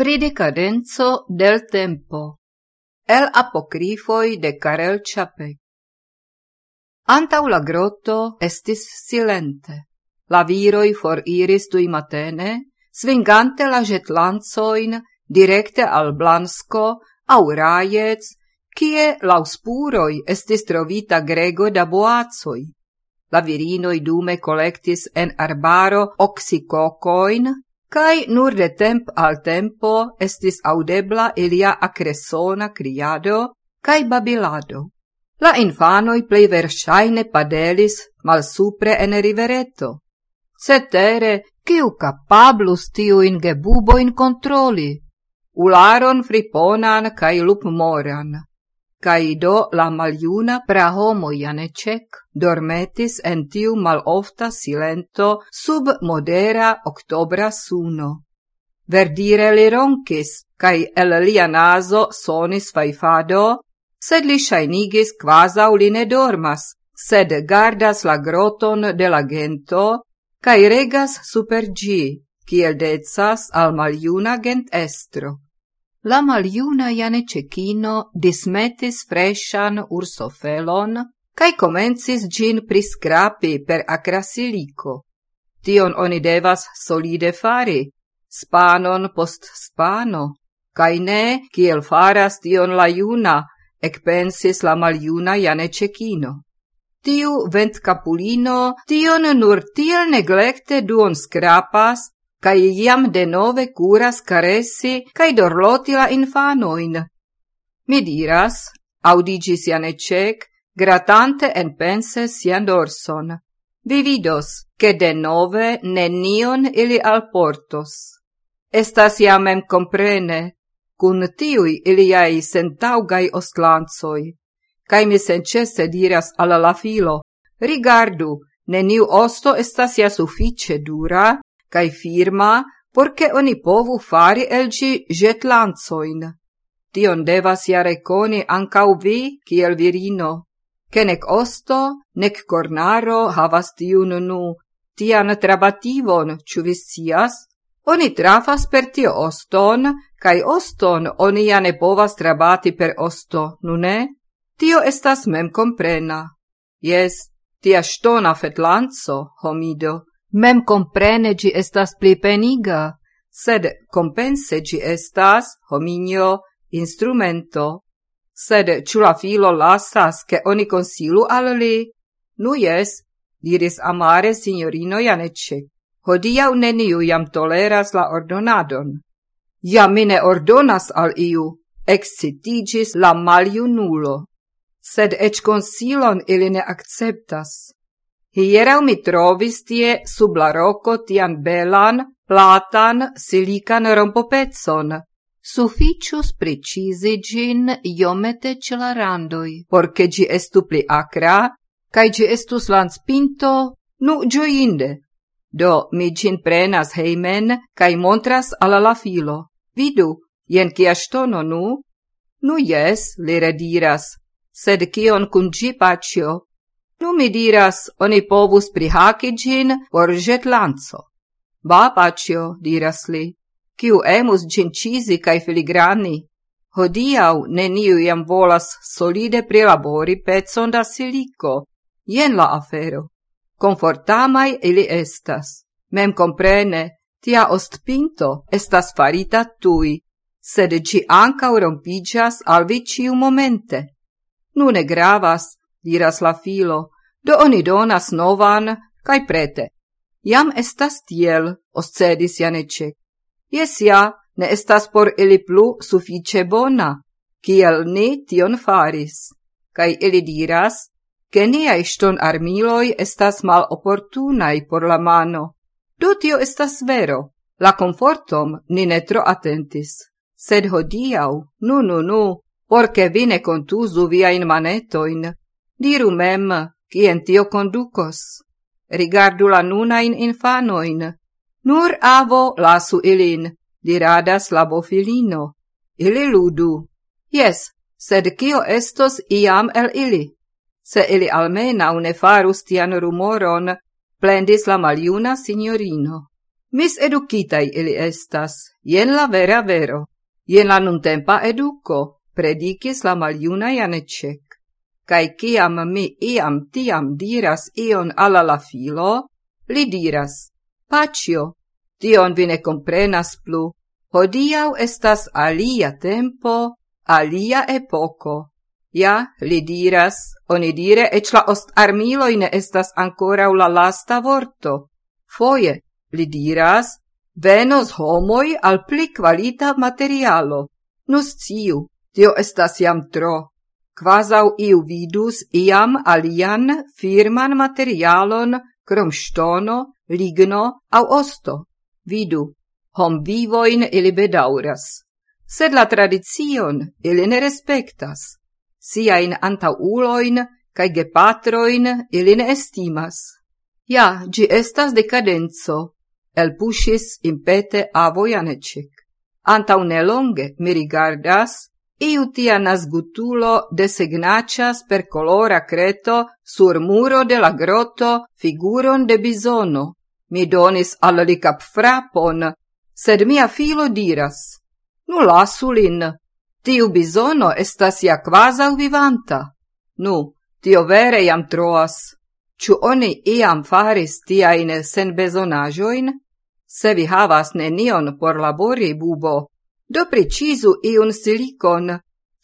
Pridicadenzo del tempo El apocrifoi de Karel Čapek Antau la grotto estis silente. La viroi foriris dui matene, svingante la jetlanzoin directe al Blansko au Rajec, kie lauspuroi estis trovita grego da boacoi. La virinoi dume collectis en arbaro oxicocoin, cae nur de temp al tempo estis audebla ilia acresona criado cae babilado. La infanoi plei versaine padelis mal supre en rivereto. Cetere, ciu capablus tiuin gebuboin controli? Ularon friponan cae lupmoran caido do la maljuna prahomo Janecek dormetis en tiu malofta silento sub modera octobra suno. Verdire li roncis, cae el lia naso sonis faifado, sed li shainigis quasau li ne dormas, sed gardas la groton de la gento, cae regas super gi, kiel decas al maljuna gent estro la maljuna cecchino dismetis freshan ursofelon, cae comencis gin priscrapi per acrasilico. Tion oni devas solide fari, spanon post spano, cae ne, kiel faras tion la juna, ecpensis la maljuna cecchino. Tiu vent capulino tion nur tiel neglecte duon scrapas, cae iam denove curas caressi cae dorloti la infanoin. Mi diras, audigis Janecek, gratante en pense sian dorson. Vi vidos, che denove nenion ili alportos. Estas jamem comprene, cun tiui iliai sentaugai ostlanzoi. Cae mi sencesse diras alla la filo, rigardu, neniu osto estas ja suffice dura, cae firma porce oni povu fari elgi jetlanzoin. Tion devas ja reconi ancau vi, kiel virino, che nec osto, nec cornaro havas tiun nu, tian trabativon, ciu viscias. Oni trafas per tio oston, cae oston oni ja ne povas trabati per osto, nu ne? Tio estas mem comprena. Jes, tia stona fetlanco, homido, Mem comprene gi estas pli peniga, sed compense gi estas, hominio, instrumento. Sed ciu la filo lasas che oni consilu al li? Nu jes, diris amare signorino Janecci. Hodiau neniu jam toleras la ordonadon. Ja mine ordonas al iu, excitigis la maliunulo. Sed ec consilon ili ne acceptas. Hierau mi trovis tie sub la roco tian belan, platan, silican rompopezzon. Suficius precisi gin iomete ce la randoi, porce gi estu pli acra, cae gi estus lanspinto, nu gioinde. Do, mi gin prenas heimen, cae montras alla la filo. Vidu, jen cia stono nu? Nu jes, li rediras, sed cion cun gi pacio, Nu mi diras, oni povus prihaki gin por jetlanzo. Ba, pacio, diras li, kiu emus gin cae filigrani. Hodiau neniu iam volas solide prilabori pezon da silico. jen la afero. Confortamai ili estas. Mem comprene, tia ostpinto estas farita tui, sed ci anca rompigas al vi ciu momente. Nune gravas, diras la filo, do oni donas novan, cae prete. Iam estas tiel, oscedis Janecek. Jes ja, ne estas por ili plu sufice bona, kiel ni tion faris. Cae ili diras, che niai ston armiloi estas mal opportunai por la mano. Do tio estas vero, la confortom ni ne tro attentis. Sed hodiau, nu, nu, nu, porce vi ne contusu viain manetoin, Diru mem, cien tio conducos. Rigardu la nunain infanoin. Nur avo lasu ilin, diradas la bofilino. Ili ludu. Yes, sed cio estos iam el ili? Se ili almena une farus tian rumoron, plendis la maljuna signorino. Mis educitai ili estas, jen la vera vero, jen la nuntempa educo, predicis la maljuna janecek cae ciam mi iam tiam diras ion alla la filo, li diras, pacio, tion vi ne comprenas plu, hodiau estas alia tempo, alia epoco. Ja, li diras, oni dire, ec la ost armiloi ne estas ancora la lasta vorto. Foie, li diras, venos homoi al pli qualita materialo. Nus ciu, tio estas jam tro quasau iu vidus iam alian firman materialon crom stono, ligno au osto. Vidu, hom vivoin ili bedauras, sed la tradizion ili ne respektas, siain antauloin cae gepatroin ili ne estimas. Ja, gi estas decadenzo, el pusis impete avo Janecek. Antau nelonge mi rigardas Iu tia nasgutulo desegnacias per colora creto sur muro de la groto figuron de bisono. Mi donis al li cap frapon, sed mia filo diras, nu lasu lin, tiu bisono estas ja quasau vivanta. Nu, tio vere jam troas. Ču oni iam faris tiaine sen bezonajoin? Se vi havas nenion por labori, bubo, do precizu iun silicon,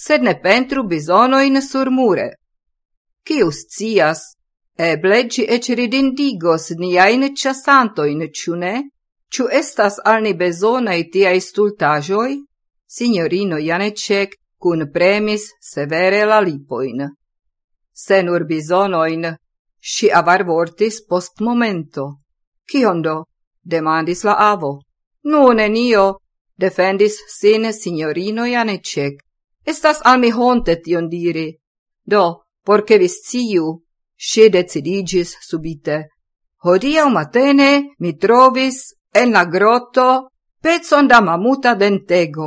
sed ne pentru bisonoin surmure. Cius cias, eble ci ec ridindigos niain ciasantoin, ciu ne? Ciu estas alni besonai tiai stultajoi? Signorino Janecek cun premis severe la lipoin. Se nur bisonoin, si avarvortis post momento. Ciondo? demandis la avo. Nune nio, defendis sin signorino Janecek. Estas al mi honte tion diri. Do, porce vi sciu, sci decidigis subite. Hodiau matene mi trovis en la grotto pezon da mamuta dentego.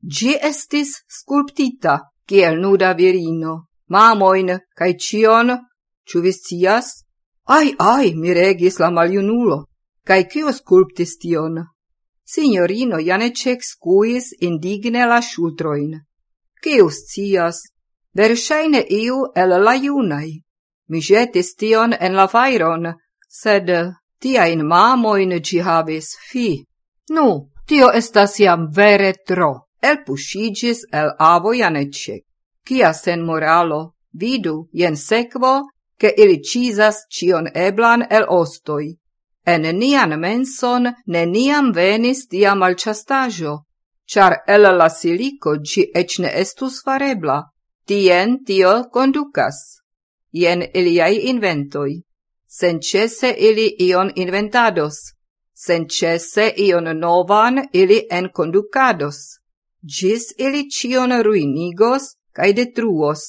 Gi estis sculptita, kiel nuda virino, mamoin cae cion, ciu vi cias? Ai, ai, mi regis la maliunulo, cae cio sculptis tion? Signorino Janecek scuis indigne la shultroin. Cius cias? Versaine iu el la iunai. Mi jetis tion en la fairon, sed tiajn mamoin ci habis fi. Nu, tio estas jam vere tro. Elpuŝiĝis el avo Janecek. Kia sen moralo, vidu, jen sekvo, che ili cizas cion eblan el ostoi en nian menson neniam venis dia malchastajo, char el la silico ci ec ne estus farebla, tien tio conducas. Ien iliai inventoi. Sencese ili ion inventados, sencese ion novan ili enconducados, gis ili cion ruinigos cae detruos.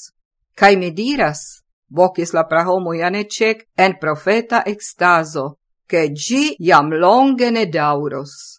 Cae mi diras, vocis la prahomo Janecek en profeta extazo, che gi iam longe ne dauros.